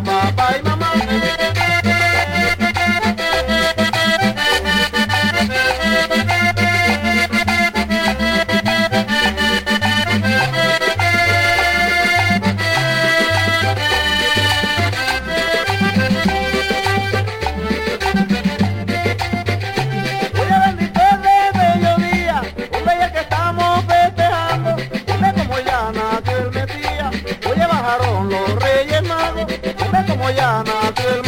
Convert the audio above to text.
ba ba. Guayana, que